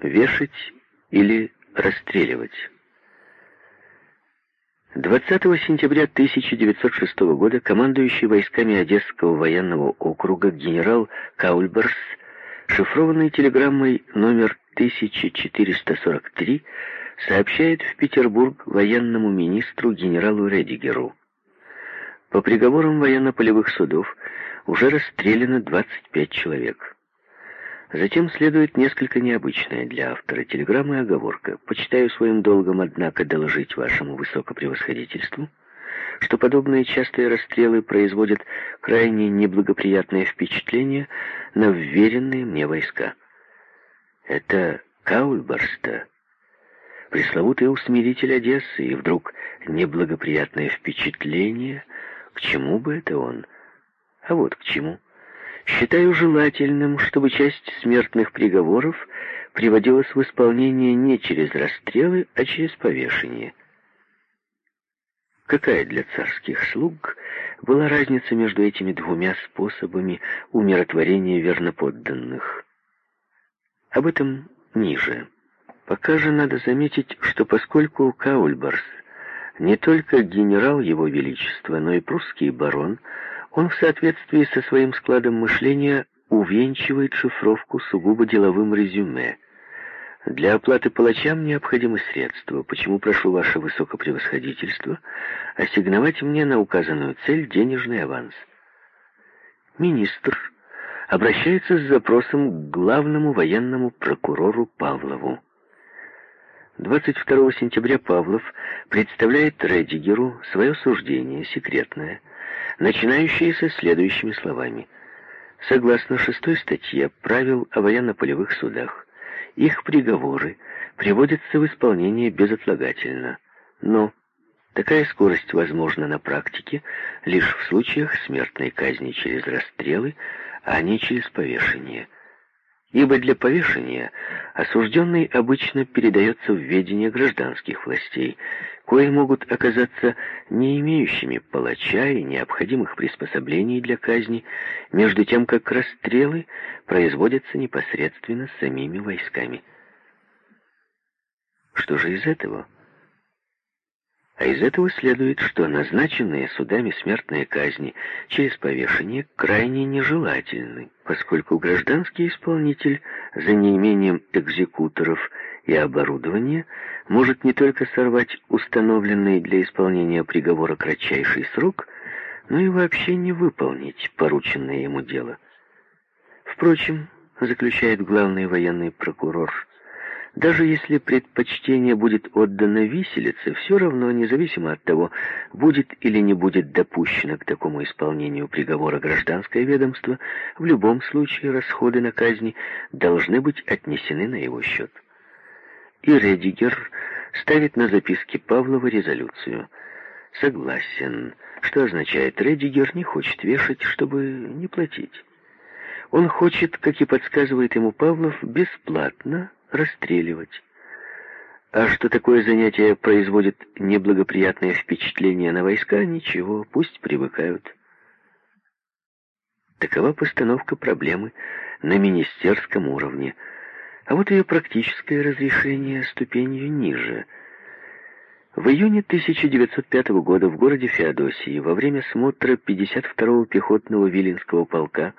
Вешать или расстреливать. 20 сентября 1906 года командующий войсками Одесского военного округа генерал Каульберс, шифрованной телеграммой номер 1443, сообщает в Петербург военному министру генералу Редигеру. По приговорам военно-полевых судов уже расстреляно 25 человек. Затем следует несколько необычная для автора телеграммы оговорка. Почитаю своим долгом, однако, доложить вашему высокопревосходительству, что подобные частые расстрелы производят крайне неблагоприятное впечатление на вверенные мне войска. Это Каульбарста, пресловутый усмиритель Одессы, и вдруг неблагоприятное впечатление, к чему бы это он? А вот к чему. Считаю желательным, чтобы часть смертных приговоров приводилась в исполнение не через расстрелы, а через повешение. Какая для царских слуг была разница между этими двумя способами умиротворения верноподданных? Об этом ниже. Пока же надо заметить, что поскольку Каульбарс не только генерал его величества, но и прусский барон – он в соответствии со своим складом мышления увенчивает шифровку сугубо деловым резюме. Для оплаты палачам необходимы средства, почему прошу ваше высокопревосходительство ассигновать мне на указанную цель денежный аванс. Министр обращается с запросом к главному военному прокурору Павлову. 22 сентября Павлов представляет Редигеру свое суждение, секретное, начинающиеся следующими словами. Согласно шестой статье правил о военно-полевых судах, их приговоры приводятся в исполнение безотлагательно, но такая скорость возможна на практике лишь в случаях смертной казни через расстрелы, а не через повешение – ибо для повешения осужденный обычно передается в ведение гражданских властей, кои могут оказаться не имеющими палача и необходимых приспособлений для казни, между тем как расстрелы производятся непосредственно самими войсками. Что же из этого? А из этого следует, что назначенные судами смертные казни через повешение крайне нежелательны, поскольку гражданский исполнитель за неимением экзекуторов и оборудования может не только сорвать установленный для исполнения приговора кратчайший срок, но и вообще не выполнить порученное ему дело. Впрочем, заключает главный военный прокурор даже если предпочтение будет отдано виселице, все равно, независимо от того, будет или не будет допущено к такому исполнению приговора гражданское ведомство, в любом случае расходы на казни должны быть отнесены на его счет. И Редигер ставит на записке Павлова резолюцию. Согласен, что означает Редигер не хочет вешать, чтобы не платить. Он хочет, как и подсказывает ему Павлов, бесплатно расстреливать. А что такое занятие производит неблагоприятное впечатление на войска, ничего, пусть привыкают. Такова постановка проблемы на министерском уровне. А вот ее практическое разрешение ступенью ниже. В июне 1905 года в городе Феодосии во время смотра 52-го пехотного Виленского полка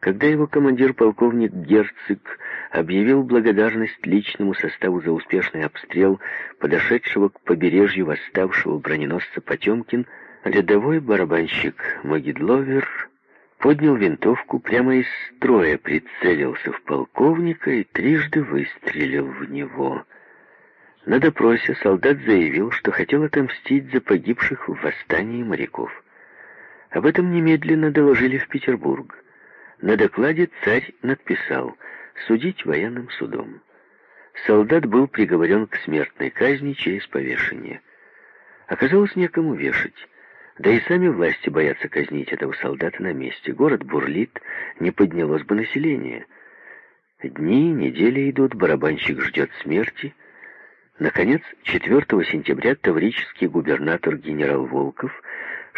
когда его командир полковник Герцик объявил благодарность личному составу за успешный обстрел подошедшего к побережью восставшего броненосца Потемкин, рядовой барабанщик Магидловер поднял винтовку прямо из строя, прицелился в полковника и трижды выстрелил в него. На допросе солдат заявил, что хотел отомстить за погибших в восстании моряков. Об этом немедленно доложили в Петербург. На докладе царь надписал «Судить военным судом». Солдат был приговорен к смертной казни через повешение. Оказалось некому вешать. Да и сами власти боятся казнить этого солдата на месте. Город бурлит, не поднялось бы население. Дни, недели идут, барабанщик ждет смерти. Наконец, 4 сентября таврический губернатор генерал Волков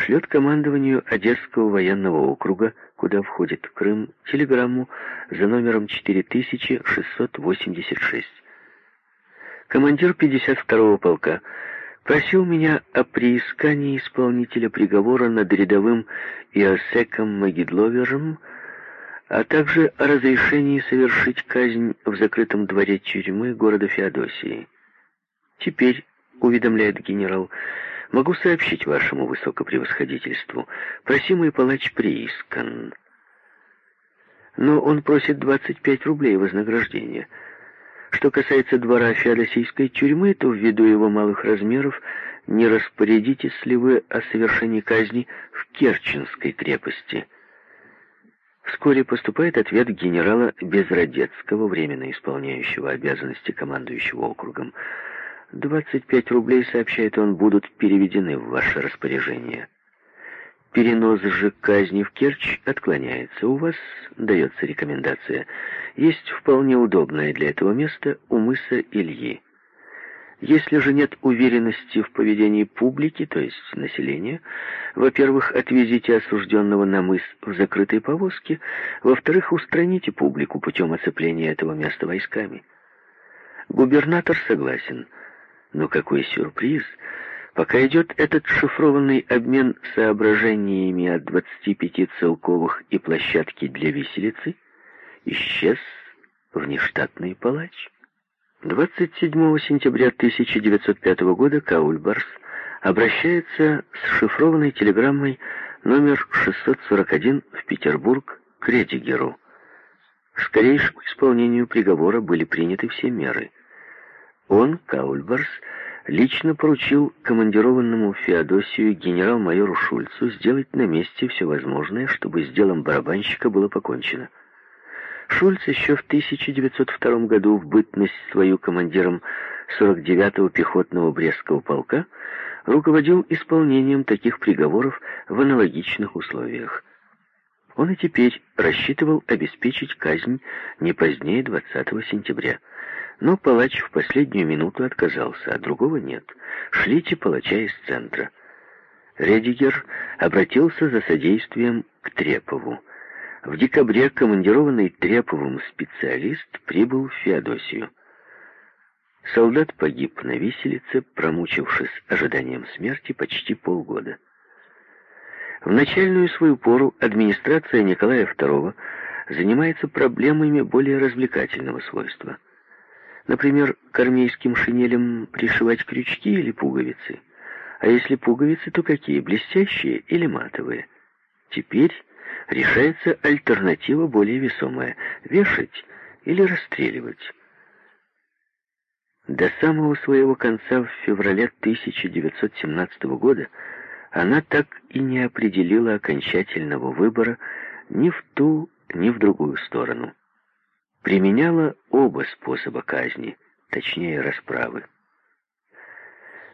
шлет командованию Одесского военного округа, куда входит Крым, телеграмму за номером 4686. Командир 52-го полка просил меня о приискании исполнителя приговора над рядовым Иосеком Магидловером, а также о разрешении совершить казнь в закрытом дворе тюрьмы города Феодосии. Теперь, уведомляет генерал, могу сообщить вашему высокопревосходительству, просимый палач приискан. Но он просит 25 рублей вознаграждения. Что касается двора феодосийской тюрьмы, то ввиду его малых размеров не распорядитесь ли вы о совершении казни в Керченской крепости – Вскоре поступает ответ генерала Безродецкого, временно исполняющего обязанности командующего округом. 25 рублей, сообщает он, будут переведены в ваше распоряжение. Перенос же казни в Керчь отклоняется. У вас дается рекомендация. Есть вполне удобное для этого место у мыса Ильи. Если же нет уверенности в поведении публики, то есть населения, во-первых, отвезите осужденного на мыс в закрытой повозке, во-вторых, устраните публику путем оцепления этого места войсками. Губернатор согласен, но какой сюрприз! Пока идет этот шифрованный обмен соображениями от 25 целковых и площадки для виселицы, исчез внештатный палач. 27 сентября 1905 года Каульбарс обращается с шифрованной телеграммой номер 641 в Петербург к Редигеру. Скорейшему исполнению приговора были приняты все меры. Он, Каульбарс, лично поручил командированному Феодосию генерал-майору Шульцу сделать на месте все возможное, чтобы с делом барабанщика было покончено. Шульц еще в 1902 году в бытность свою командиром 49-го пехотного Брестского полка руководил исполнением таких приговоров в аналогичных условиях. Он и теперь рассчитывал обеспечить казнь не позднее 20 сентября. Но палач в последнюю минуту отказался, а другого нет. Шлите палача из центра. Редигер обратился за содействием к Трепову. В декабре командированный Треповым специалист прибыл в Феодосию. Солдат погиб на виселице, промучившись ожиданием смерти почти полгода. В начальную свою пору администрация Николая II занимается проблемами более развлекательного свойства. Например, к армейским шинелям пришивать крючки или пуговицы. А если пуговицы, то какие, блестящие или матовые? Теперь решается альтернатива более весомая — вешать или расстреливать. До самого своего конца в феврале 1917 года она так и не определила окончательного выбора ни в ту, ни в другую сторону. Применяла оба способа казни, точнее расправы.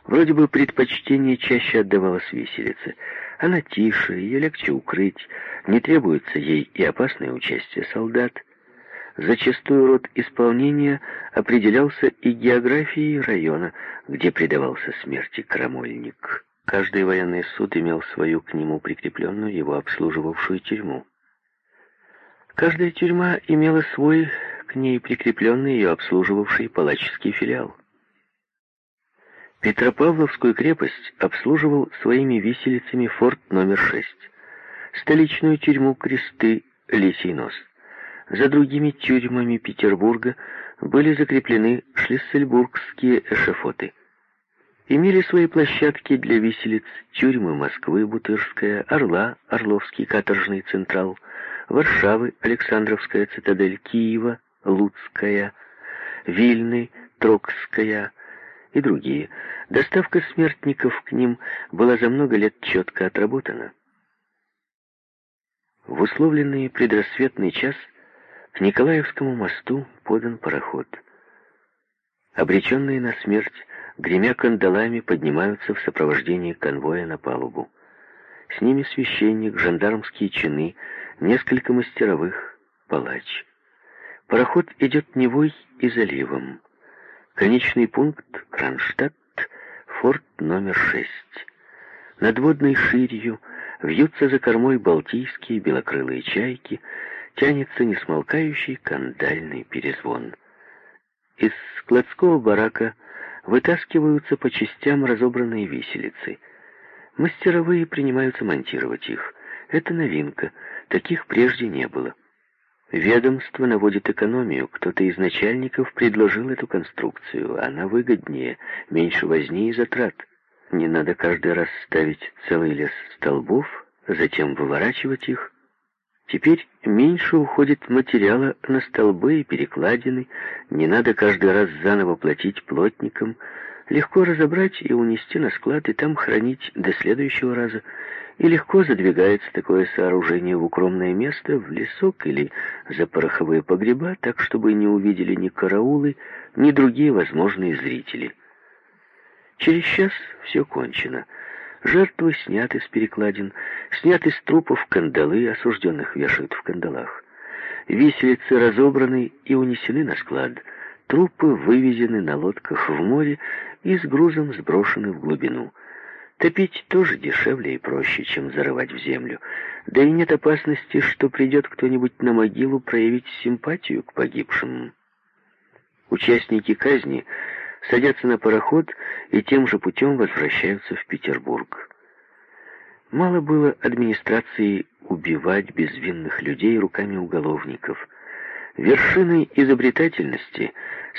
Вроде бы предпочтение чаще отдавалось виселице. Она тише, ее легче укрыть, не требуется ей и опасное участие солдат. Зачастую род исполнения определялся и географией района, где предавался смерти крамольник. Каждый военный суд имел свою к нему прикрепленную его обслуживавшую тюрьму. Каждая тюрьма имела свой к ней прикрепленный ее обслуживавший палаческий филиал. Петропавловскую крепость обслуживал своими виселицами форт номер 6, столичную тюрьму Кресты Лисий нос. За другими тюрьмами Петербурга были закреплены шлиссельбургские эшафоты. Имели свои площадки для виселиц тюрьмы Москвы, Бутырская, Орла, Орловский каторжный централ, Варшавы, Александровская цитадель, Киева, Луцкая, Вильны, Трокская, и другие. Доставка смертников к ним была за много лет четко отработана. В условленный предрассветный час к Николаевскому мосту подан пароход. Обреченные на смерть, гремя кандалами, поднимаются в сопровождении конвоя на палубу. С ними священник, жандармские чины, несколько мастеровых, палач. Пароход идет Невой и заливом. Конечный пункт — Кронштадт, форт номер 6. Над водной ширью вьются за кормой балтийские белокрылые чайки, тянется несмолкающий кандальный перезвон. Из складского барака вытаскиваются по частям разобранные виселицы. Мастеровые принимаются монтировать их. Это новинка, таких прежде не было. Ведомство наводит экономию. Кто-то из начальников предложил эту конструкцию. Она выгоднее, меньше возни и затрат. Не надо каждый раз ставить целый лес столбов, затем выворачивать их. Теперь меньше уходит материала на столбы и перекладины, не надо каждый раз заново платить плотникам, легко разобрать и унести на склад и там хранить до следующего раза и легко задвигается такое сооружение в укромное место, в лесок или за пороховые погреба, так, чтобы не увидели ни караулы, ни другие возможные зрители. Через час все кончено. Жертвы сняты с перекладин, сняты с трупов кандалы, осужденных вешают в кандалах. Виселицы разобраны и унесены на склад. Трупы вывезены на лодках в море и с грузом сброшены в глубину. Топить тоже дешевле и проще, чем зарывать в землю. Да и нет опасности, что придет кто-нибудь на могилу проявить симпатию к погибшим. Участники казни садятся на пароход и тем же путем возвращаются в Петербург. Мало было администрации убивать безвинных людей руками уголовников. Вершиной изобретательности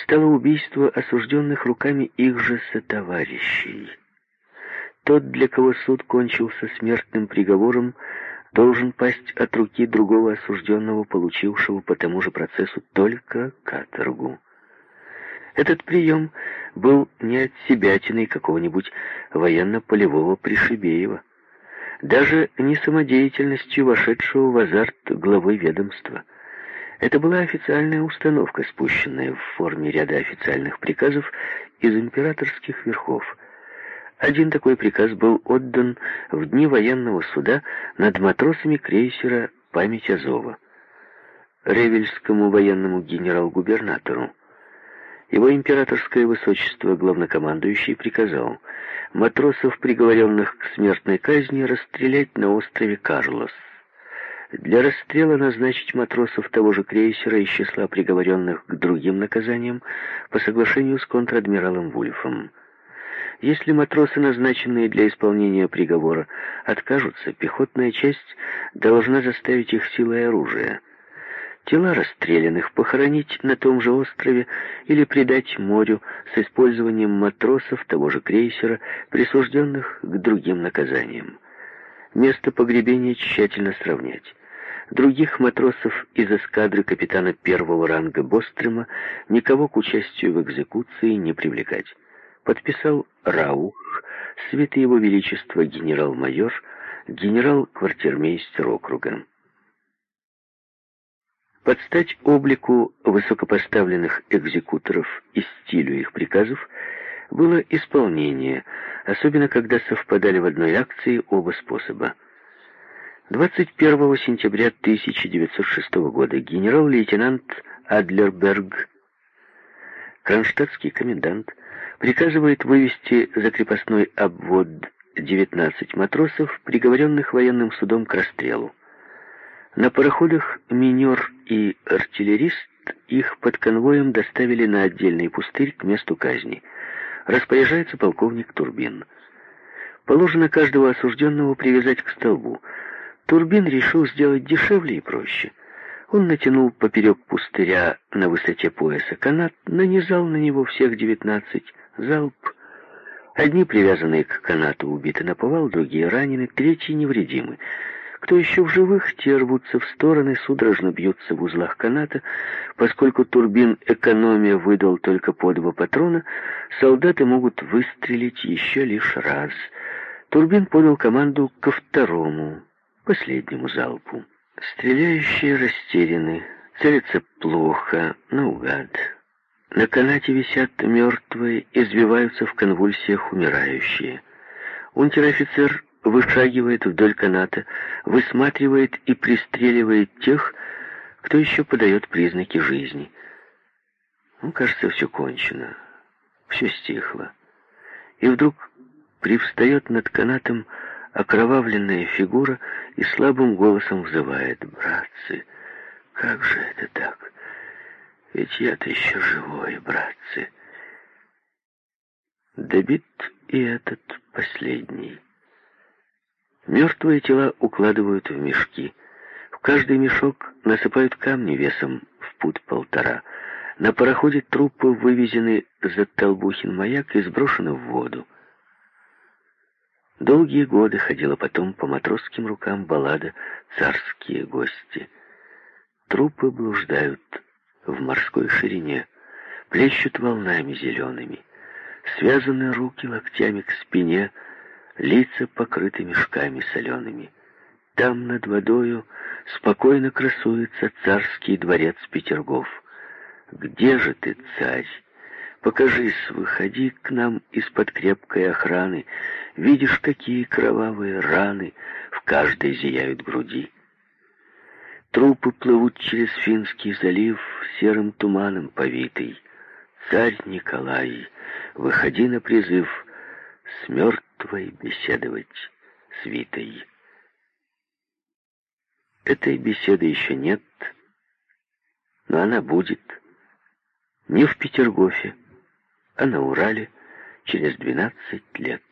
стало убийство осужденных руками их же сотоварищей. Тот, для кого суд кончился смертным приговором, должен пасть от руки другого осужденного, получившего по тому же процессу только каторгу. Этот прием был не от себятиной какого-нибудь военно-полевого Пришибеева, даже не самодеятельностью вошедшего в азарт главы ведомства. Это была официальная установка, спущенная в форме ряда официальных приказов из императорских верхов – один такой приказ был отдан в дни военного суда над матросами крейсера «Память Азова» Ревельскому военному генерал-губернатору. Его императорское высочество главнокомандующий приказал матросов, приговоренных к смертной казни, расстрелять на острове Карлос. Для расстрела назначить матросов того же крейсера из числа приговоренных к другим наказаниям по соглашению с контр-адмиралом Вульфом. Если матросы, назначенные для исполнения приговора, откажутся, пехотная часть должна заставить их силой оружия. Тела расстрелянных похоронить на том же острове или предать морю с использованием матросов того же крейсера, присужденных к другим наказаниям. Место погребения тщательно сравнять. Других матросов из эскадры капитана первого ранга Бострема никого к участию в экзекуции не привлекать подписал Раух, святый его величество генерал-майор, генерал-квартирмейстер округа. Под стать облику высокопоставленных экзекуторов и стилю их приказов было исполнение, особенно когда совпадали в одной акции оба способа. 21 сентября 1906 года генерал-лейтенант Адлерберг, кронштадтский комендант, приказывает вывести за крепостной обвод 19 матросов, приговоренных военным судом к расстрелу. На пароходах минер и артиллерист их под конвоем доставили на отдельный пустырь к месту казни. Распоряжается полковник Турбин. Положено каждого осужденного привязать к столбу. Турбин решил сделать дешевле и проще. Он натянул поперек пустыря на высоте пояса канат, нанизал на него всех девятнадцать, залп. Одни, привязанные к канату, убиты на повал, другие ранены, третьи невредимы. Кто еще в живых, те рвутся в стороны, судорожно бьются в узлах каната. Поскольку турбин экономия выдал только по два патрона, солдаты могут выстрелить еще лишь раз. Турбин подал команду ко второму, последнему залпу. Стреляющие растеряны, целятся плохо, наугад. На канате висят мертвые, извиваются в конвульсиях умирающие. Унтер-офицер вышагивает вдоль каната, высматривает и пристреливает тех, кто еще подает признаки жизни. Ну, кажется, все кончено, все стихло. И вдруг привстает над канатом окровавленная фигура и слабым голосом взывает «Братцы, как же это так? Ведь я-то еще живой, братцы!» Добит и этот последний. Мертвые тела укладывают в мешки. В каждый мешок насыпают камни весом в пут полтора. На пароходе трупы вывезены за Толбухин маяк и сброшены в воду. Долгие годы ходила потом по матросским рукам баллада «Царские гости». Трупы блуждают в морской ширине, плещут волнами зелеными. Связаны руки локтями к спине, лица покрыты мешками солеными. Там над водою спокойно красуется царский дворец Петергоф. Где же ты, царь? Покажись, выходи к нам из-под крепкой охраны. Видишь, какие кровавые раны в каждой зияют груди. Трупы плывут через Финский залив серым туманом повитый. Царь Николай, выходи на призыв с мертвой беседовать свитой. Этой беседы еще нет, но она будет не в Петергофе, а на Урале через 12 лет.